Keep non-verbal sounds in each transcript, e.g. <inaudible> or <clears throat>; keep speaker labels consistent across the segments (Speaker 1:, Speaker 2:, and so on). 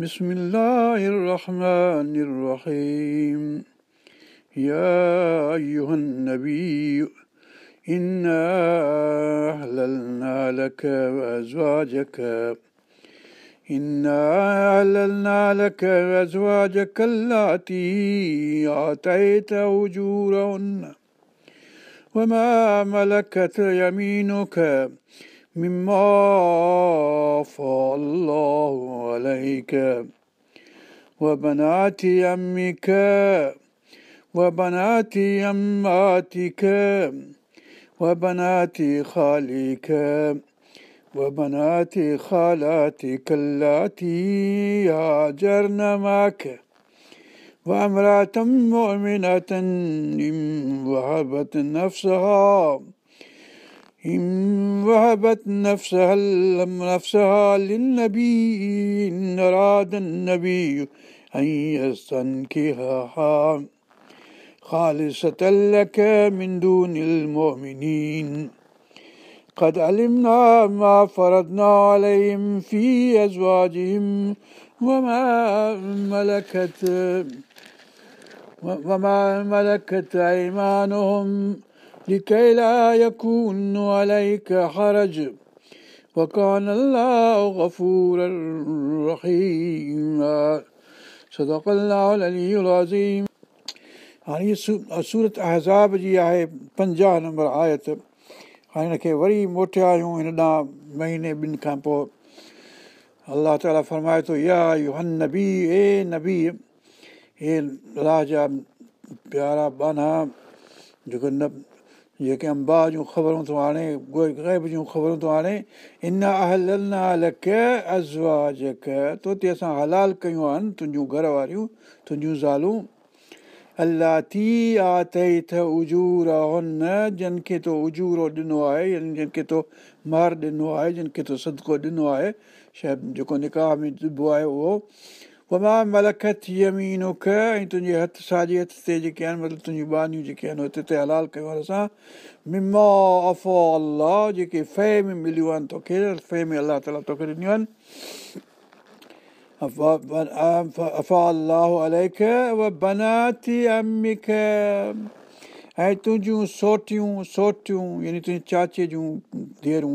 Speaker 1: بسم الله الرحمن الرحيم يا أيها النبي إنا أهللنا لك وأزواجك إنا أهللنا لك وأزواجك التي آتيت أجورهن وما ملكت يمينك مما أفاء الله عليك وبنات يمك وبنات يماتك وبنات خالك وبنات خالاتك اللاتي هاجرن معك وامرأة مؤمنة وهبت نفسها إن وهبت نفسها لم نفسها للنبي إن أراد النبي أن يستنكهها خالصة لك من دون المؤمنين قد علمنا ما فرضنا عليهم في أزواجهم وما ملكت وما ملكت أيمانهم ज़ाब जी आहे पंजाह नंबर आयत हाणे हिनखे वरी فرمائي आहियूं يا ॾांहुं نبي ॿिनि نبي पोइ अलाह پيارا بنا جو बाना जेके अंबा जूं ख़बरूं थो आणे ग़ैब जूं ख़बरूं थो आणे इन तोते असां हलाल कयूं आहिनि तुंहिंजूं घर वारियूं तुंहिंजूं ज़ालूं थी त उजूर जिनखे उजूरो ॾिनो आहे यानी जिनखे तो मार ॾिनो आहे जिनखे तो सदको ॾिनो आहे शायदि जेको निकाह में ॾिबो आहे उहो तुंहिंजे हथ साॼे हथ ते जेके आहिनि मतिलबु तुंहिंजी बानियूं जेके आहिनि हलाल कयो आहे तोखे अलाह ताला तोखे ॾिनियूं आहिनि सोटियूं सोटियूं यानी तुंहिंजे चाचे जूं देरूं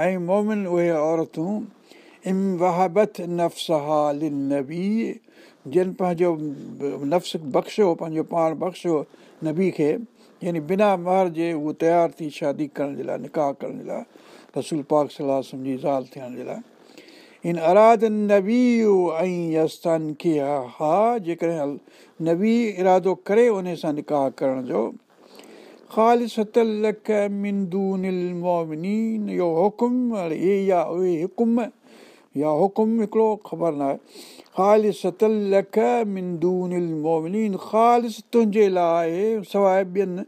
Speaker 1: ऐं मोमिन उहे औरतूं इम वहाबत नफ़्स आली नबी जिन पंहिंजो नफ़्स बख़्शो पंहिंजो पाण बख़्शो नबी खे यानी बिना महर जे उहो तयारु थी शादी करण जे लाइ निकाह करण जे लाइ रसूल पाक सलाह सम्झी ज़ाल थियण जे लाइ इन अराद नबी ऐं खे हा जेकॾहिं नबी इरादो करे उन सां निकाह करण जो हिकिड़ो ख़बर न आहे तुंहिंजे लाइ आहे सवाइ ॿियनि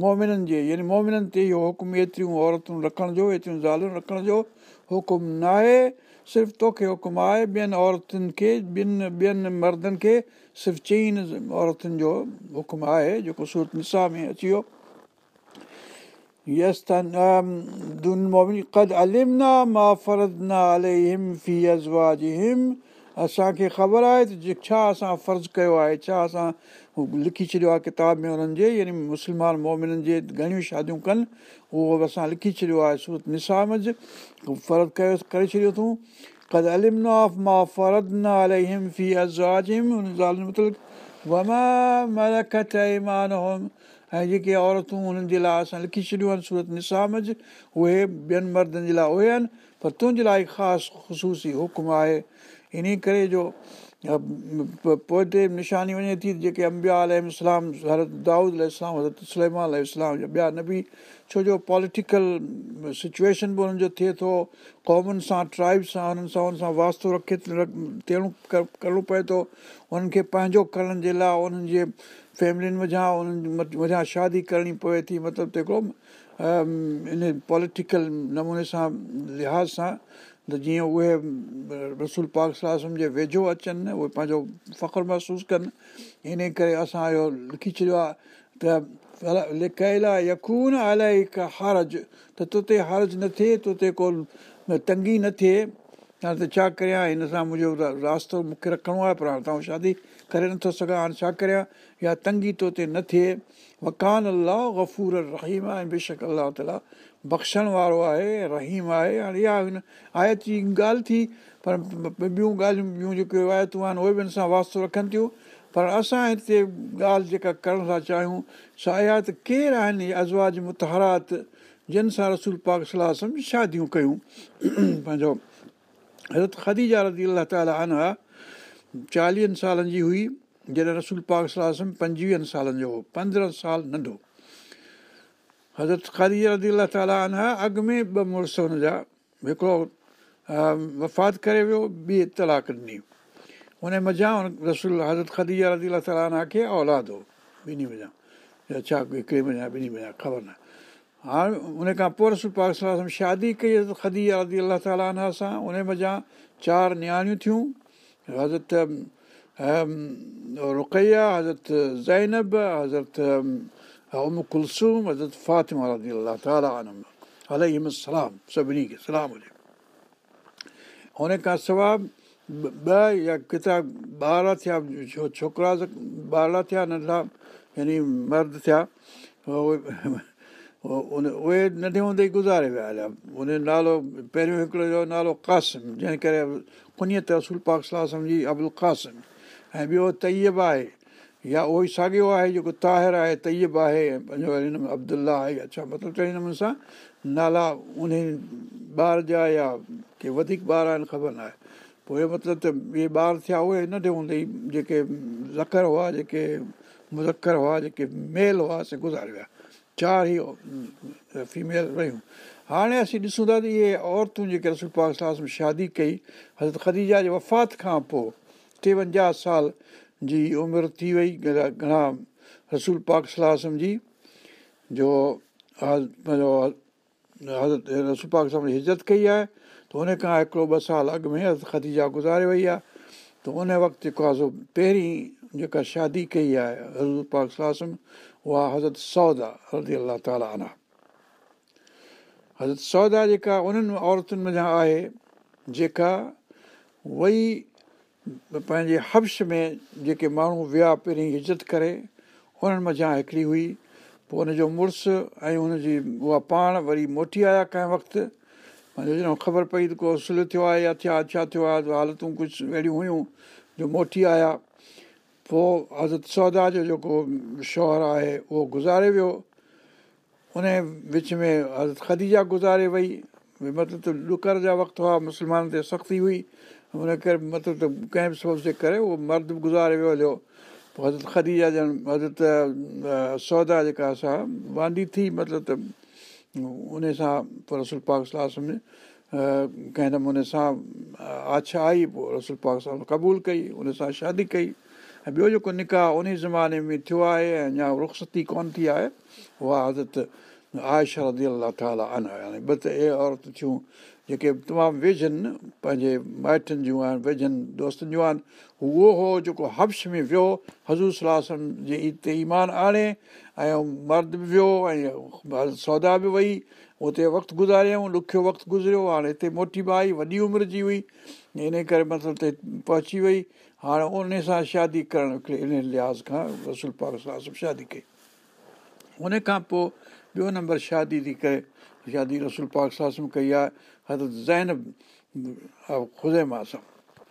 Speaker 1: मोमिननि जे यानी मोमिननि ते इहो हुकुम एतिरियूं औरतुनि रखण जो ज़ाल रखण जो हुकुम न आहे सिर्फ़ु तोखे हुकुम आहे ॿियनि औरतुनि खे ॿिनि ॿियनि मर्दनि खे सिर्फ़ु चईनि औरतुनि जो हुकुम आहे जेको सूरत निस्सा में अची वियो असांखे ख़बर आहे त छा असां फ़र्ज़ु कयो आहे छा असां लिखी छॾियो आहे किताब में हुननि जे यानी मुस्लमान मोबिननि जे घणियूं शादियूं कनि उहो बि असां लिखी छॾियो आहे सूरत निसाम जर्ज़ कयो करे छॾियो अथऊं ऐं जेके औरतूं उन्हनि जे लाइ असां लिखी छॾियूं आहिनि सूरत निसाम जे उहे ॿियनि मर्दनि जे लाइ उहे आहिनि पर तुंहिंजे लाइ ख़ासि ख़ुशूसी हुकुम आहे इन करे जो पोइ ते निशानी वञे थी जेके अंबिया अल इस्लाम हरत दाऊद इस्लाम हरत इस्लैम इस्लाम ॿिया न बि छो जो पॉलिटिकल सिचुएशन बि हुननि जो थिए थो क़ौमुनि सां ट्राइब सां हुननि सां उन्हनि सां वास्तो रखे थियणो करिणो पए थो हुननि खे पंहिंजो करण जे लाइ उन्हनि जे फैमिलियुनि वञा उन्हनि वञा शादी करणी पए थी मतिलबु त हिकिड़ो इन पॉलिटिकल नमूने सां लिहाज़ सां त जीअं उहे रसूल पाक सलाहु जे वेझो अचनि उहे पंहिंजो फ़खुरु महसूसु कनि इन करे असां इहो लिखी छॾियो आहे त लिखियलु आहे यखून अलाए हिकु हारज त तोते हारज न थिए तो ते को तंगी न थिए हाणे त छा करियां हिन सां मुंहिंजो रास्तो मूंखे रखिणो आहे पर हाणे तव्हां शादी करे नथो सघां हाणे छा करियां या तंगी तो ते न थिए वकान अलाह ग़फ़ूर रहीम ऐं बेशक अलाह ताला बख़्शण वारो आहे रहीम आहे हाणे इहा हिन आयत जी ॻाल्हि थी पर ॿियूं ॻाल्हियूं ॿियूं जेके रायतूं आहिनि उहे बि हिन सां वास्तो रखनि थियूं पर असां हिते ॻाल्हि जेका करण था चाहियूं छा आयात केरु आहिनि इहे अज़वाज मुतहरात जिन सां रसूल पाक सलाह सम शादियूं कयूं <clears throat> पंहिंजो हितरत ख़दी रती अला ताला आना चालीहनि सालनि जी हुई जॾहिं रसूल पाक सलाह सम पंजवीहनि सालनि जो हो पंद्रहं साल नंढो हज़रत ख़दी रदी अला ताली अॻु में ॿ मुड़ुस हुनजा हिकिड़ो वफ़ाद करे वियो ॿी तलाक ॾिनी उन मज़ा हुन रसूल हज़रत ख़दी अलाह तालीना खे औलादु हो ॿिनी वञा छा हिकिड़े मञा ॿिनी मञा ख़बर नाहे हाणे उनखां पोइ रसूल पाक शादी कई हज़रत ख़दी अलाह ताला सां उन मज़ा चारि नियाणियूं थियूं हज़रत रुक़ैया हज़रत ज़ैनब हज़रत ऐं फातिम सलाम सभिनी खे हुन खां सवाइ ॿ या किथां ॿार थिया छो छोकिरा ॿार थिया नंढा यानी मर्द थिया उहे नंढे हूंदे ई गुज़ारे विया हलिया हुनजो नालो पहिरियों हिकिड़ो नालो क़ासिम जंहिं करे खुनीअ तसूल पाकी अबुल क़ासिम ऐं ॿियो तयब आहे या उहो ई साॻियो आहे जेको ताहिर आहे तयब आहे पंहिंजो हिन में अब्दुला आहे अच्छा मतिलबु चई नमूने सां नाला उन ॿार जा या के वधीक ॿार आहिनि ख़बर न आहे पोइ मतिलबु त इहे ॿार थिया उहे नंढे हूंदे ई जेके ज़खरु हुआ जेके मुज़र हुआ जेके मेल हुआ से गुज़ारे विया चारि ई फीमेल रहियूं हाणे असीं ॾिसूं था त इहे औरतूं जेके रसूल पाक सलाह शादी कई हज़रत ख़दीजा जे वफ़ात खां पोइ टेवंजाह साल जी उमिरि थी वई घणा रसूल पाक सलाह जी जो पंहिंजो हज़रत रसूल पाक सां जी हिजत कई आहे त उन खां हिकिड़ो ॿ साल अॻु में हज़रत ख़दीजा गुज़ारे वई आहे त उन वक़्तु जेको आहे सो पहिरीं जेका शादी कई आहे रसूल पाक सलाह उहा हज़रत सौदा हरती अल्ला ताला हज़रत सौदा जेका उन्हनि औरतुनि मञा आहे जेका वई पंहिंजे हब्श में जेके माण्हू विया पहिरीं इज़त करे उन्हनि मज़ा हिकिड़ी हुई पोइ हुनजो मुड़ुसु ऐं हुनजी उहा पाण वरी मोटी आया कंहिं वक़्तु मुंहिंजो ख़बर पई त को असुल थियो आहे या थिया छा थियो आहे हालतूं कुझु अहिड़ियूं हुयूं जो मोटी आया पोइ अज़रत सौदा जो जेको शौहरु आहे उहो गुज़ारे वियो उन विच में अज़र ख़दीजा गुज़ारे वई मतिलबु त ॾुकर जा वक़्तु हुआ मुस्लमाननि ते सख़्ती हुई हुन करे मतिलबु त कंहिं बि सोस जे करे उहो मर्द बि गुज़ारे वियो हलियो पोइ हज़रत ख़दीजा ॼण हज़रत सौदा जेका असां वांदी थी मतिलबु त उन सां पोइ रसूल पाक सलाह में कंहिं नमूने सां आछ आई पोइ रसूल पाक रसोल पाकला क़बूल कई उन सां शादी कई ऐं ॿियो जेको निकाह उन ज़माने में थियो आहे ऐं अञा रुख़सती कोन थी आहे उहा हज़रत आहे शरदी अल्ला ताली ॿ त इहे औरत थियूं जेके तमामु वेझनि पंहिंजे माइटनि जूं आहिनि वेझनि दोस्तनि जूं आहिनि उहो हो जेको हब्श में वियो हज़ूर सलाहु जे ईद ते ईमान आणे ऐं मर्द बि वियो ऐं सौदा बि वई उते वक़्तु गुज़ारियऊं ॾुखियो वक़्तु गुज़रियो हाणे हिते मोटी बि आई वॾी उमिरि जी हुई इन करे मतिलबु हिते पहुची वई हाणे उन सां शादी करणु हिकिड़े इन लिहाज़ खां रसूल पाक सलाह शादी कई उन खां पोइ ॿियो नंबर शादी थी करे शादी रसूल पाक सलाह कई आहे हर ज़हन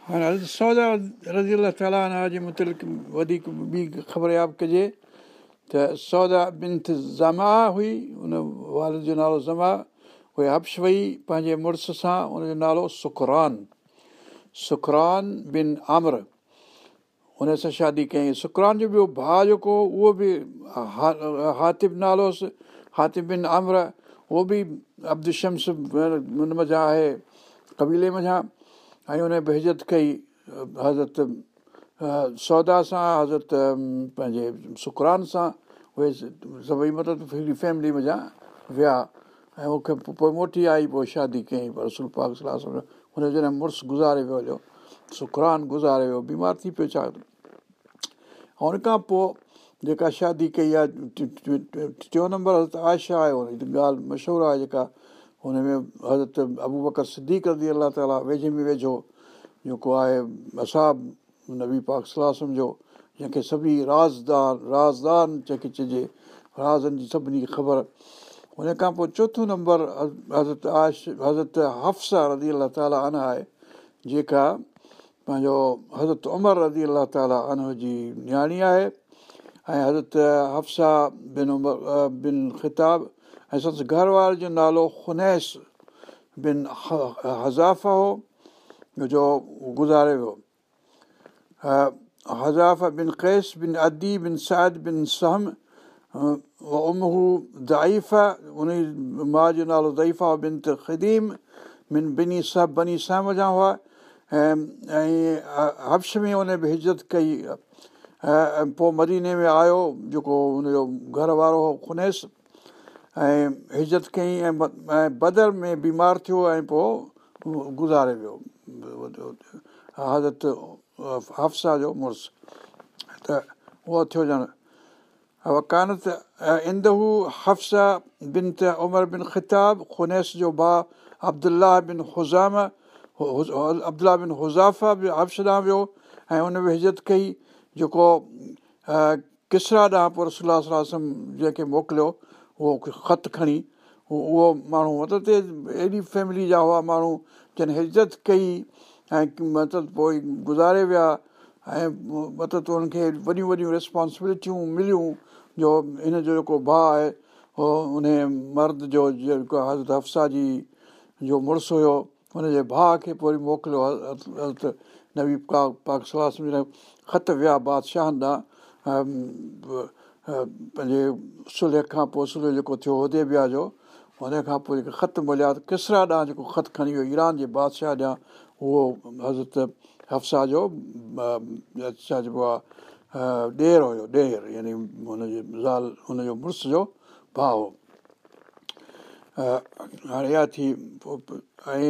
Speaker 1: ख़ुदि सौदा रज़ी अला ताला जे मुत वधीक ॿी ख़बर याब कजे त सौदा बिनथ ज़मा हुई उन वार जो नालो ज़मा उहे हप्श वई पंहिंजे मुड़ुस सां उनजो नालो सुखरान सुखरान बिन आमर हुन सां शादी कयईं सुखरान जो ॿियो भाउ जेको उहो बि हा हातिब नालोसि हातिब बिन आमर उहो बि अब्दुलशम्स उन मज़ा आहे कबीले मञा ऐं हुन बि हिजत कई हज़रत सौदा सां हज़रत पंहिंजे सुखुरान सां उहे सभई मतिलबु फैमिली मज़ा विया ऐं मूंखे पोइ मोटी आई पोइ शादी कयईं पर सुला हुनजो जॾहिं मुड़ुसु गुज़ारे वियो हलियो सुखुरान गुज़ारे वियो बीमारु थी पियो छा हुन खां पोइ जेका शादी कई आहे टियों नंबर हज़रत आयशा आहे हुन जी ॻाल्हि मशहूरु आहे जेका हुन में हज़रत अबू बकर सिद्दीक़ज़ी अलाह ताला वेझे में वेझो जेको आहे असाब नबी पाक सलाहु जो जंहिंखे सभी राज़दान राज़दान जंहिंखे चइजे राज़नि जी सभिनी खे ख़बर हुन खां पोइ चोथों नंबर हज़रत आयश हज़रत हफ्सा रज़ी अलाह अन आहे जेका पंहिंजो हज़रत उमर रज़ी अलाह ताला जी हुयाणी आहे ऐं हज़रत हफ्साह बिन उन ख़िताब ऐं सस घर जो नालो ख़ुनैस बिन हज़ाफ़ा हो जो गुज़ारे वियो हज़ाफ़ा बिन कैस बिन अदी बिन साद बिन सहम उमहू ज़ाइफ़ा उन माउ जो नालो ज़ाइफ़ा बिन त ख़दीम बिन बिनी साहबनी सहम जा हुआ ऐं ऐं में बि हिजत कई ऐं पोइ मदीने में आयो जेको हुनजो घर वारो हो खुनेस ऐं हिजत कई ऐं ऐं बदर में बीमार थियो ऐं पोइ गुज़ारे वियो हज़रत हफ़्सा जो मुड़ुसु त उहो थियो ॼणु अकानत इंद हफ़्सा बिन त उमर बिन ख़िताब खुनेस जो भाउ अब्दुला बिन हुज़ाम अब्दुला बिन हुज़ाफ़ा बि हफ़्सा वियो ऐं हुन बि हिजत कई जेको किसरा ॾांहुं पोइ पर सलाहु जंहिंखे मोकिलियो उहो ख़तु खणी उहो माण्हू मतिलबु ते अहिड़ी फैमिली जा हुआ माण्हू जिन हिजत कई ऐं मतिलबु पोइ गुज़ारे विया ऐं मतिलबु खे वॾियूं वॾियूं रिस्पोंसिबिलिटियूं मिलियूं जो हिन जो जेको भाउ आहे उहो उन मर्द जो जेको हज़रत हफ़्सा जी जो मुड़ुसु हुयो हुनजे भाउ खे पोइ वरी मोकिलियो हज़रत पाक पाक नवीस ख़तु विया बादशाह ॾांहुं पंहिंजे सुलह खां पोइ सुलह जेको थियो उहिदे विया जो हुन खां पोइ जेके ख़तु मिलिया त किसरा ॾांहुं जेको ख़तु खणी वियो ईरान जे बादशाह ॾांहुं उहो हज़रत हफ्साह जो छा चइबो आहे ॾेर हुयो ॾेर यानी हुनजे ज़ाल हुनजो मुड़ुस जो भाउ हो हाणे इहा थी पोइ ऐं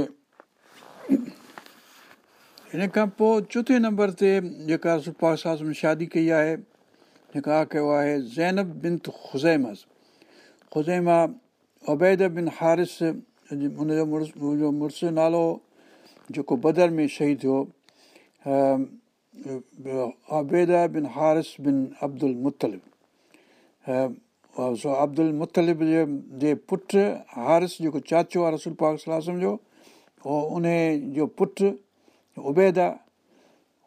Speaker 1: हिन खां पोइ चोथे नंबर ते जेका सुपा सास में शादी कई आहे निकाह कयो आहे ज़ैनब बिन ख़ुज़ैमस ख़ुज़ैमा उबैद बिन हारिस हुनजो मुड़ुस मुंहिंजो मुड़ुसु नालो जेको बदर में शहीद थियो अबैद बिन हारिस बिन अब्दुल मुतलिब सो अब्दुल मुतलिब जे जे पुटु हारिस जेको चाचो आहे रसूल पाक पाकम सम्झो उहो उन जो पुटु उबैदा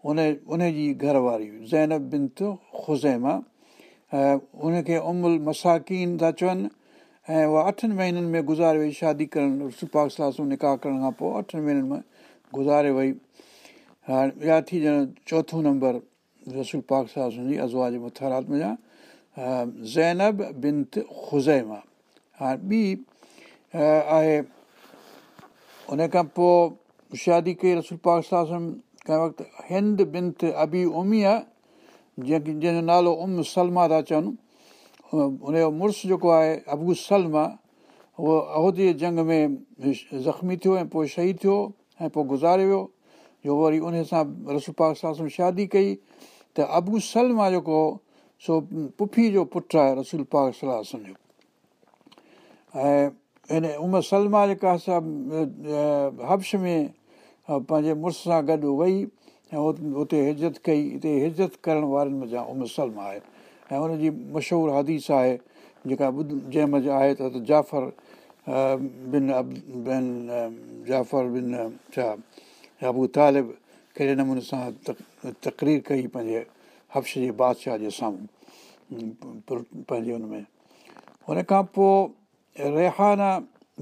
Speaker 1: उन उनजी घरवारी ज़ैनब बिंत ख़ुज़ैमा उनखे उमूल मसाकीन था चवनि ऐं उहा अठनि महीननि में गुज़ारे वई शादी करणु रसोल पाक निकाह करण खां पोइ अठनि महीननि में गुज़ारे वई हाणे ॿिया थी ॼण चोथो नंबर रसूल पाक सासुनि जी अज़वा जे मुथरात में जा ज़ैनब बिंत ख़ुज़ैमा हाणे ॿी आहे उनखां पोइ शादी कई रसूल पाक सलाहु कंहिं वक़्तु हिंद बिंथ अबी उमी आहे जंहिं जंहिंजो नालो उम सलमा था चवनि हुनजो मुड़ुसु जेको आहे अबू सलमा उहो अहदे जंग में ज़ख़्मी थियो ऐं पोइ शहीद थियो ऐं पोइ गुज़ारे वियो जो वरी उन सां रसूल पाक सलाहु शादी कई त अबू सलमा जेको सो पुफी जो पुटु आहे रसूल पाक सलाहु जो ऐं हिन उम सलमा जेका असां हब्श में पंहिंजे मुड़ुस सां गॾु वई ऐं उते हित कई हिते हिजत करण वारनि मा उहो आहे ऐं हुनजी मशहूरु हदीस आहे जेका ॿुध जंहिं मज़े आहे त जाफ़र बिन जाफ़र बिन छा अबूतालिब कहिड़े नमूने सां तक़रीर कई पंहिंजे हफ़श जे बादशाह जे साम्हूं पंहिंजे हुनमें हुन खां पोइ रेहाना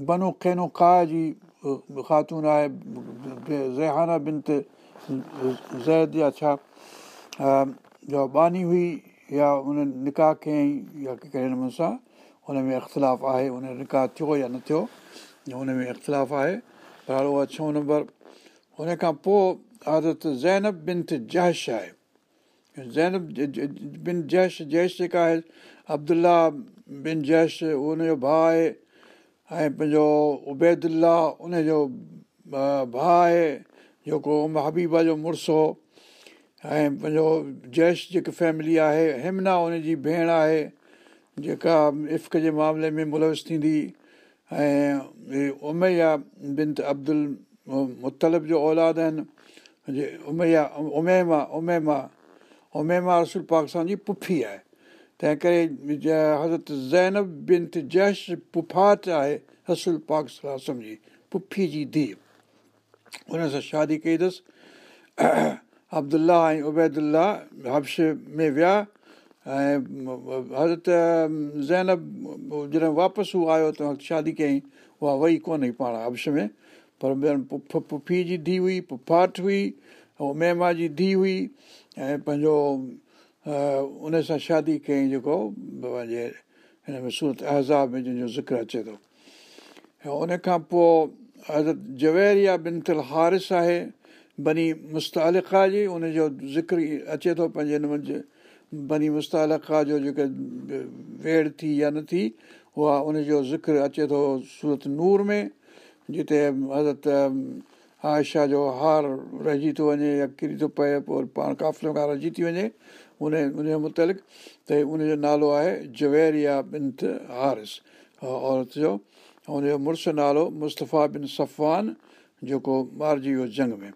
Speaker 1: बनू कैनो का जी ख़ातून आहे ज़ेहाना बिन जैद या छा बानी हुई या उन निकाह कयईं या कहिड़े नमूने सां उन में इख़्तिलाफ़ु आहे उन निकाह थियो या न थियो उन में इख़्तिलाफ़ु आहे पर हाणे उहा छो नंबर हुन खां पोइ आदत ज़ैनब बिन ते जैश आहे ज़ैनब बिन जैश जैश जेका आहे अब्दुला बिन जैश उनजो भाउ आहे ऐं पंहिंजो उबैदु उनजो भाउ आहे जेको हबीबा जो मुड़ुसो ऐं पंहिंजो जैश जेकी फैमिली आहे हेमना उनजी भेण आहे जेका इफ़क़ जे मामले में मुलविस थींदी ऐं उमैया बिन अब्दुल मुतलब जो औलाद आहिनि उमैया उमे मां उमे रसूल पाकिस्तान जी पुफी आहे तंहिं करे हज़रत ज़ैनब बिन ते जैश पुफाट आहे हसुल पाक सलासम जी पुफी जी धीउ हुन सां शादी कई अथसि अब्दुल्ला ऐं उबैदुल्ला हब्श में विया ऐं हज़रत ज़ैनब जॾहिं वापसि हू आयो त शादी कयईं उहा वई कोन हुई पाण हब्श में पर पुफी जी धीउ हुई पुफा हुई ऐं मेमा जी धीउ हुई ऐं पंहिंजो उन सां शादी कयईं जेको पंहिंजे हिन में सूरत अहज़ाब में जंहिंजो ज़िक्र अचे थो ऐं उनखां पोइ हज़रत जवेरिया बिनथल हारिस आहे बनी मुस्तालिका जी उनजो ज़िक्र अचे थो पंहिंजे हिन में बनी मुस्तालिका जो जेके वेड़ थी या न थी उहा उनजो ज़िक्र अचे थो सूरत नूर में जिते हज़रत आयशा जो हार रहिजी थो वञे या किरी थो पए पोइ पाण काफ़िलो खां रहिजी थी वञे उन उन जे मुतालिक़ त उनजो नालो आहे ज्वेरिया बिन हारिस औरत जो उनजो मुड़ुसु नालो मुस्तफ़ा बिन सफ़वान जेको मारिजी वियो जंग में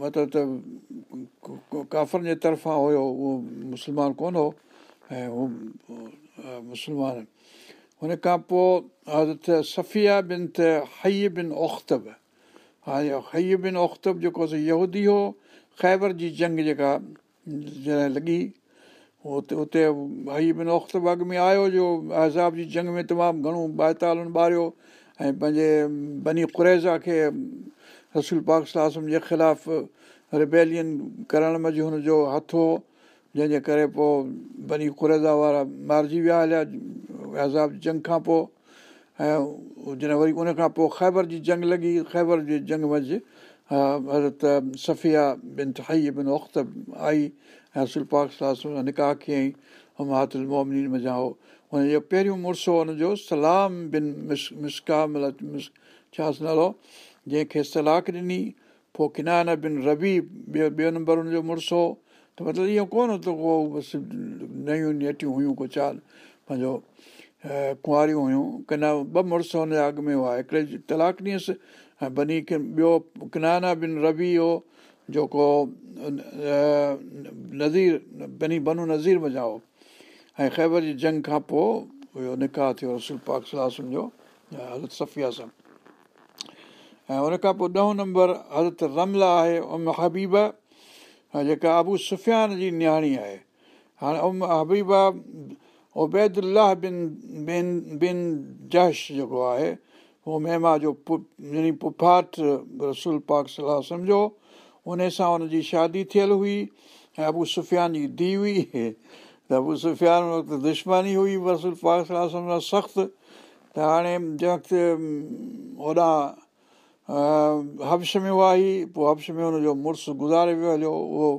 Speaker 1: मतिलबु त काफ़रनि जे तरफ़ां हुयो उहो मुस्लमान कोन हो ऐं हू मुस्लमान हुन खां पोइ हज़रत सफ़िया बिन त हय बिन औख़ब हाणे हय बिन औख़ जेको यहूदी हो ख़ैबर जी जंग जेका जॾहिं लॻी उते उते बिन हीअ बिनोबाग में आयो जो अहज़ाब जी जंग में तमामु घणो बायतालुनि ॿारियो ऐं पंहिंजे बनी कुरेज़ा खे रसूल पाक सलाहु जे ख़िलाफ़ु रिबेलियन करण में जो हुनजो हथ हो जंहिंजे करे पोइ बनी कुरेज़ा वारा मारिजी विया हलिया एज़ाब जंग खां पोइ ऐं जॾहिं वरी उनखां पोइ ख़ैबर जी जंग लॻी ख़ैबर जी जंग मंझि हज़रत सफ़िया बिन ठह बिन आई ऐं रसूल पाक सलाह सां निकाह कयईं कीअं मज़ा हो हुन जो पहिरियों मुड़ुसु हो हुनजो सलाम बिन मिस मिसका मिसकाम छा नालो जंहिंखे सलाक़ ॾिनी पोइ किनान बिन रबी ॿियो ॿियो नंबर हुनजो मुड़ुसु हो त मतिलबु इहो कोन त उहो बसि नयूं नेटियूं हुयूं को कुझु पंहिंजो कुंवारियूं हुयूं किन ॿ मुड़ुस हुनजा अॻु में हुआ हिकिड़े तलाक ॾींअंसि ऐं बनी किन ॿियो किनाना बिन रबी हो जेको नज़ीर बनी बनू नज़ीर हो ऐं ख़ैबर जी जंग खां पोइ इहो निकाह थियो रसूल रसुलपा अख़लास जो सफ़िया सां ऐं हुन खां पोइ ॾहों नंबर हज़रत रमला आहे उम हबीबा जेका आबू सुफ़ियान जी नियाणी आहे हाणे उम हबीबा उबैदु बिन बिन बिन जश जेको आहे उहो महिमा जो पुनी पुफाट रसूल पाक सलाह सम्झो उन सां हुनजी शादी थियलु हुई ऐं अबू सुफ़ियान जी धीउ हुई त अबू सुफ़ियान वक़्तु दुश्मनी हुई रसूल पाक सलाह सम्झो सख़्तु त हाणे जंहिं वक़्तु होॾां हब्श में हुआ ई पोइ हब्श में हुनजो मुड़ुसु गुज़ारे वियो हलियो उहो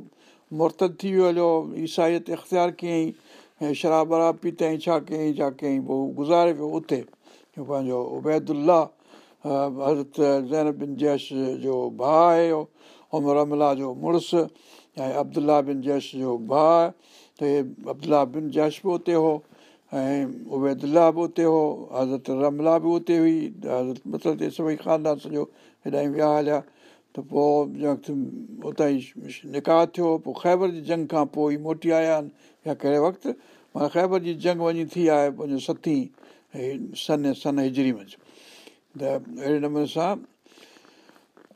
Speaker 1: मुर्तद थी वियो हलियो ईसाईत ते इख़्तियार कयईं ऐं शराब वराब पीतई छा कयईं छा कयईं पोइ गुज़ारे पियो उते पंहिंजो उबैदुल्ला हज़रत ज़ैन बिन जैश जो भाउ आहे ओम अमला जो मुड़ुसु ऐं अब्दुला बिन जैश जो भाउ त हे अब्दुला बिन जैश बि उते हो ऐं उबैदुल्ला बि उते हो हज़रत रमला बि उते हुई हज़रत मतिलबु सभई ख़ानदान सॼो हेॾा ई विया हलिया त पोइ वक़्तु उतां ई निकाह थियो पोइ ख़ैबर जी जंग खां पोइ ई मोटी आया आहिनि या कहिड़े वक़्तु माना ख़ैबर जी जंग वञी थी आहे पंहिंजो सतीं सन सन हिजरी मंझि त अहिड़े नमूने सां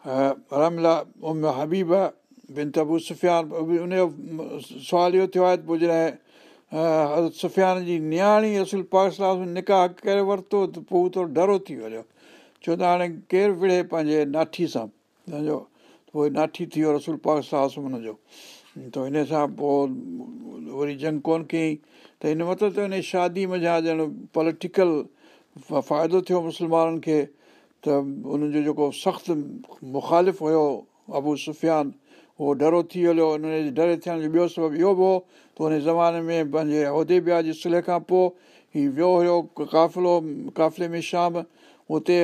Speaker 1: रामला उम हबीब ॿिन तबू सुफ़ियानी उनजो सुवाल इहो थियो आहे त पोइ जॾहिं हज़रत सुफ़ियान जी नियाणी असुल पाकिसास निकाह करे वरितो त पोइ हू थोरो डरो थी वियो छो त हाणे केरु विड़े पंहिंजे नाठी सां पोइ नाठी थी वियो वरी पाकिस्तान हुनजो त हिन सां पोइ वरी जंग कोन कयईं त हिन मतिलबु त हिन शादी में जा ॼण पॉलिटिकल फ़ाइदो थियो मुस्लमाननि खे त उन्हनि जो जेको सख़्तु मुखालिफ़ु हुयो अबू सुफ़ियान उहो डरो थी हलियो उनजे डरे थियण जो ॿियो सबबु इहो बि हो त हुन ज़माने में पंहिंजे उहिदे ब्या जे सुले खां पोइ हीउ वियो हुयो काफ़िलो क़ाफ़िले में शाम उते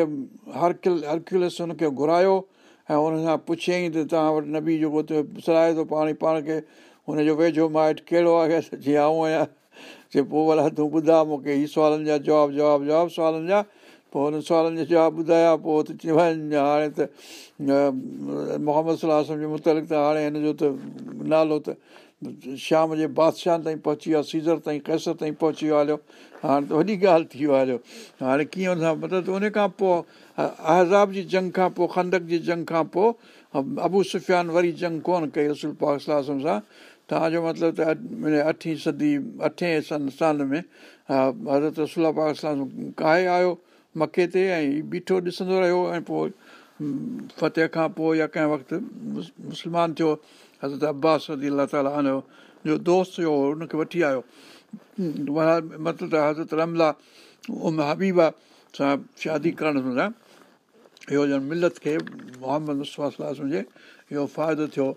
Speaker 1: हर किल हर खिल हुन घुरायो ऐं हुन सां पुछियईं त तव्हां वटि नबी जेको हुते सलाहे थो पाणी पाण खे हुनजो वेझो माइटु कहिड़ो आहे जीअं <laughs> आऊं आहियां चए पोइ वरी तूं ॿुधा मूंखे हीअ सुवालनि जा जवाबु जवाबु जवाबु सुवालनि जा पोइ हुननि सुवालनि जा जवाबु ॿुधाया पोइ त चयो हाणे त मोहम्मद जे मुतालिक़ त हाणे हिन जो त नालो त शाम जे बादशाह ताईं पहुची वियो आहे सीज़र ताईं कैसर ताईं पहुची वियो हलियो हाणे त वॾी ॻाल्हि थी वियो हलियो हाणे कीअं हुन सां मतिलबु उन खां पोइ अहज़ाब जी जंग खां पोइ खंदक जी जंग खां पोइ अबू सुफ़ियान वरी जंग कोन कई रसूल पाक सलाह सां तव्हांजो मतिलबु त अठी सदी अठे सन साल में हा हज़रत हज़रता काए आयो मके ते ऐं बीठो ॾिसंदो रहियो ऐं पोइ फ़तेह खां पोइ या कंहिं वक़्तु मुस्लमान थियो हज़रत अब्बास सदी अलाह ताला जो दोस्त हुयो हुनखे वठी आयो मतिलबु त हज़रत रमला उम हबीबा सां शादी करण सां इहो ॼण मिलत खे मुहम्मद रस्ल जे इहो फ़ाइदो थियो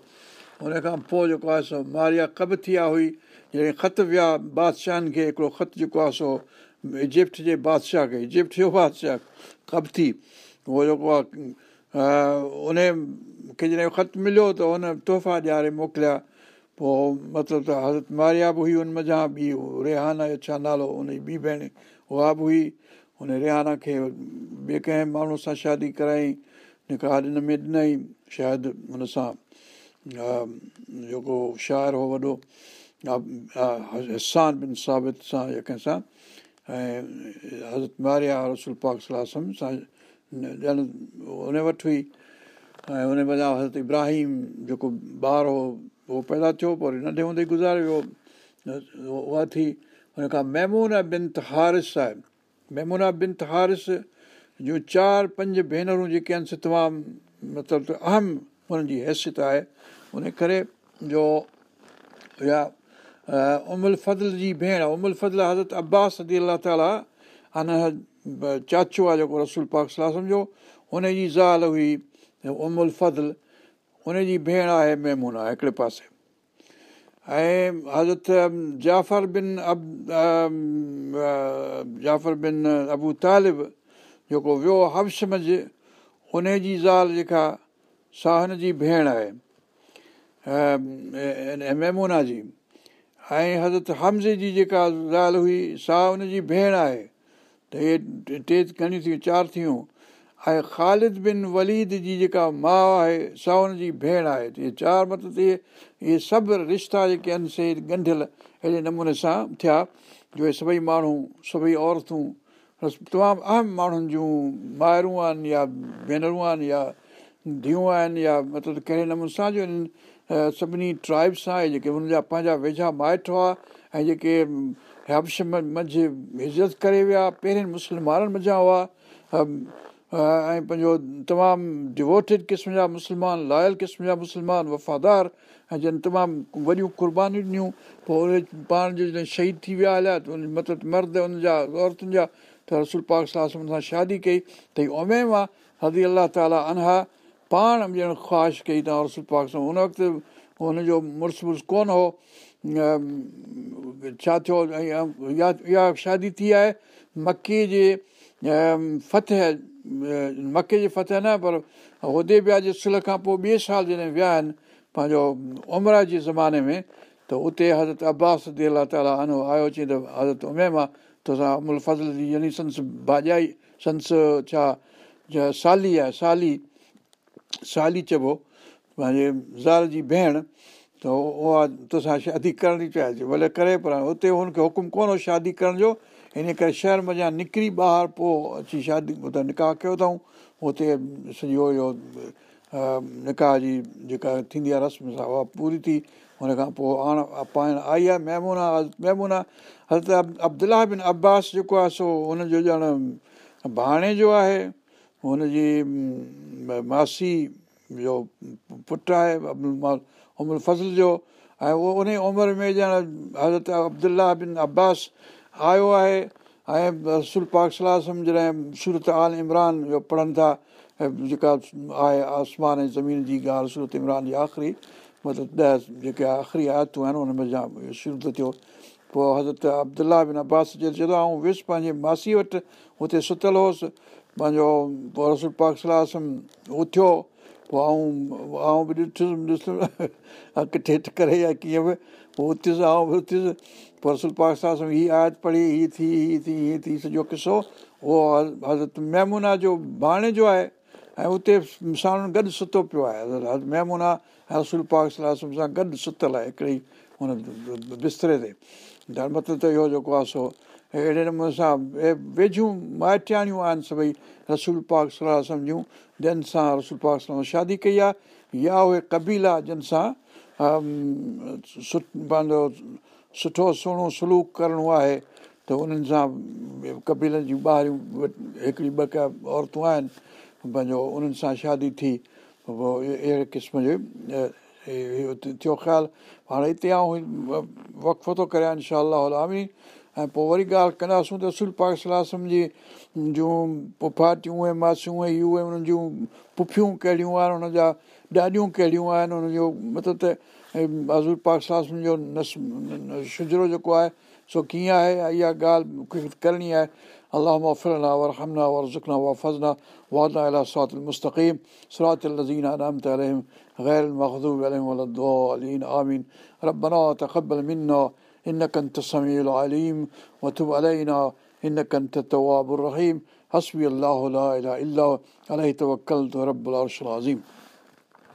Speaker 1: हुन खां पोइ जेको आहे सो मारिया थी थिया हुई जॾहिं ख़त विया बादशाहनि खे हिकिड़ो ख़त जेको आहे सो इजिप्ट जे बादशाह खे इजिप्ट जो बादशाह कॿ थी उहो जेको आहे उन खे जॾहिं ख़तु मिलियो त हुन तोहफ़ा ॾियारे मोकिलिया पोइ मतिलबु त हज़रत मारिया बि हुई हुन मज़ा ॿी रेहाना जो छा नालो उन जी ॿी भेण उहा बि हुई हुन रेहाना खे ॿिए कंहिं माण्हूअ सां शादी कराई निकाह जेका में ॾिनई शायदि हुन सां जेको शाइर हो वॾो हिसान बिन साबित सां या कंहिंसां ऐं हज़रत मारिया रसूल पाक सुलफाकम सां उन वटि हुई ऐं उन बजा हज़रत इब्राहिम जेको ॿारु हो उहो पैदा थियो पर वरी नंढे हूंदे गुज़ारे वियो उहा थी हुन खां मेमूना बिन त हारिस आहे मेमूना बिनत हारिस जूं चारि पंज भेनरूं जेके आहिनि तमामु मतिलबु अहम उन्हनि जी हैसियत आहे उन करे जो या उमल फज़ल जी भेण उमल फज़ल हज़रत अब्बास सदी अलाह ताला अन चाचो आहे जेको रसूल पाक सलाह सम्झो हुन जी ज़ाल हुई उमल फज़ल उन जी भेण आहे मेमूना हिकिड़े पासे ऐं हज़रत जाफ़र बिन अब जाफ़र बिन अबू तालिब जेको वियो हबशमझ उनजी ज़ाल जेका साहन जी भेण आहे मेमूना जी ऐं हज़रत हमज़े जी जेका ज़ाल हुई सा उन जी भेण आहे त इहे टे घणियूं थियूं चारि थियूं ऐं ख़ालिद बिन वलीद जी जेका माउ आहे सा उन जी भेण आहे त इहे चारि मतिलबु इहे इहे सभु रिश्ता जेके आहिनि से ॻंढियल अहिड़े नमूने सां थिया जो इहे सभई माण्हू सभई औरतूं तमामु अहम माण्हुनि जूं माइरूं आहिनि या भेनरूं आहिनि या धू आहिनि या मतिलबु कहिड़े नमूने सां जो सभिनी ट्राइब सां जेके हुन जा पंहिंजा वेझा माइट हुआ ऐं जेके हबशम मंझि इज़त करे विया पहिरें मुस्लमाननि मा हुआ ऐं पंहिंजो तमामु डिवोटिड क़िस्म जा मुस्लमान लॉयल क़िस्म जा मुस्लमान वफ़ादार ऐं जिन तमामु वॾियूं क़ुर्बानीूं ॾिनियूं पोइ उहे पाण जे जॾहिं शहीद थी विया हलिया त उन मतिलबु मर्द उन जा औरतुनि जा त रसूल रसलपाक सां शादी कई त ओमे में आहे हदि अलाह ताला अनहा पाण ॼण ख़्वाहिश कई तव्हां रसूल पाक सां उन वक़्तु हुनजो मुड़सबुस कोन हो छा थियो इहा शादी थी आहे मकीअ जे फ़तह मके जे फ़तह न पर उहिदे जे सुल खां पोइ ॿिए साल जॾहिं विया आहिनि पंहिंजो उमिरा जे ज़माने में त उते हज़रत अब्बास दे अलाह ताला अनो आयो चई त हज़रत उमे मां आहे तोसां अमूल फज़ल यानी संस भाॼाई संस छा साली आहे साली साली चइबो पंहिंजे ज़ाल जी भेण त उहा तोसां शादी करणी चाहिजे भले करे पर हाणे हुते हुनखे हुकुम कोन हो शादी करण जो हिन करे शहर मञा निकिरी ॿाहिरि पोइ अची शादी निकाह कयो अथऊं हुते सॼो इहो निकाह जी जेका थींदी आहे रस्म सां उहा पूरी थी हुन खां पोइ हाणे पाण आई आहे महिमूना महिमूना हल त अब्दुला बिन अब्बास जेको आहे सो हुनजो ॼण भाणे जो आहे हुनजी मासी जो पुटु आहे अब्दुल अमूल फज़ल जो ऐं उहो उन उमिरि में ॼण हज़रत अब्दुला बिन अब्बास आयो आहे ऐं रसूल पाक सलाहु जॾहिं सूरत आल इमरान जो पढ़नि था जेका आहे आसमान ऐं ज़मीन जी ॻाल्हि सूरत इमरान जी आख़िरी मतिलबु ॾह जेके आख़िरी आयतूं आहिनि उनमें जाम शुरू थियो पोइ हज़रत अब्दुला बिन अब्बास चवंदो आहे आऊं वियुसि पंहिंजे मासी वटि हुते सुतल हुउसि पंहिंजो पोइ रसल पाक सलाह सम उथियो पोइ आऊं आऊं बि ॾिठुसि ॾिठसि ॾिस करे या कीअं बि पोइ उथियुसि आऊं बि उथियुसि पोइ रसूल पाक सलाह सम हीअ आयत पढ़ी हीअ थी हीअ थी हीअं थी सॼो किसो उहो हज़रत मेमूना जो बाणे जो आहे ऐं उते साण गॾु सुतो पियो आहे ऐं रसूल पाक सलाह सम सां गॾु सुतल आहे हिकिड़ी हुन बिस्तरे ते गणपत त इहो जेको आहे सो अहिड़े नमूने सां वेझियूं माइटियाणियूं आहिनि सभई रसूल पाक सलाह सम्झूं जिन सां रसूल पाक सरा शादी कई आहे या उहे कबीला जिन सां पंहिंजो सुठो सुहिणो सलूक करिणो आहे त उन्हनि सां कबीलनि जूं ॿाहिरियूं हिकिड़ी ॿ का औरतूं आहिनि पंहिंजो उन्हनि सां शादी थी पोइ अहिड़े क़िस्म जो थियो ख़्यालु हाणे हिते आऊं वक़फ़ो थो करियां इनशा अलाह अलाही ऐं पोइ वरी ॻाल्हि कंदासूं त रसूल पाक सलाह जी जूं पुफाटियूं फाटियूं मासियूं इहे उन्हनि जूं पुफियूं कहिड़ियूं आहिनि उन्हनि जा ॾाॾियूं कहिड़ियूं आहिनि उनजो मतिलबु त अज़ूल पाक सलाह जो नसिरो जेको आहे सो कीअं आहे इहा ॻाल्हि करणी आहे अलाह फलना वर हमना वर ज़ुख़ना वर फज़ना वादा अला मुस्तक़ीम सरात तलम सरतीम स्वातीन अलीन आमीन रबना तबल मिना إنك أنت السميع العليم وتب علينا إنك أنت التواب الرحيم حسبي الله لا إله إلا عليه توكلت رب العرش العظيم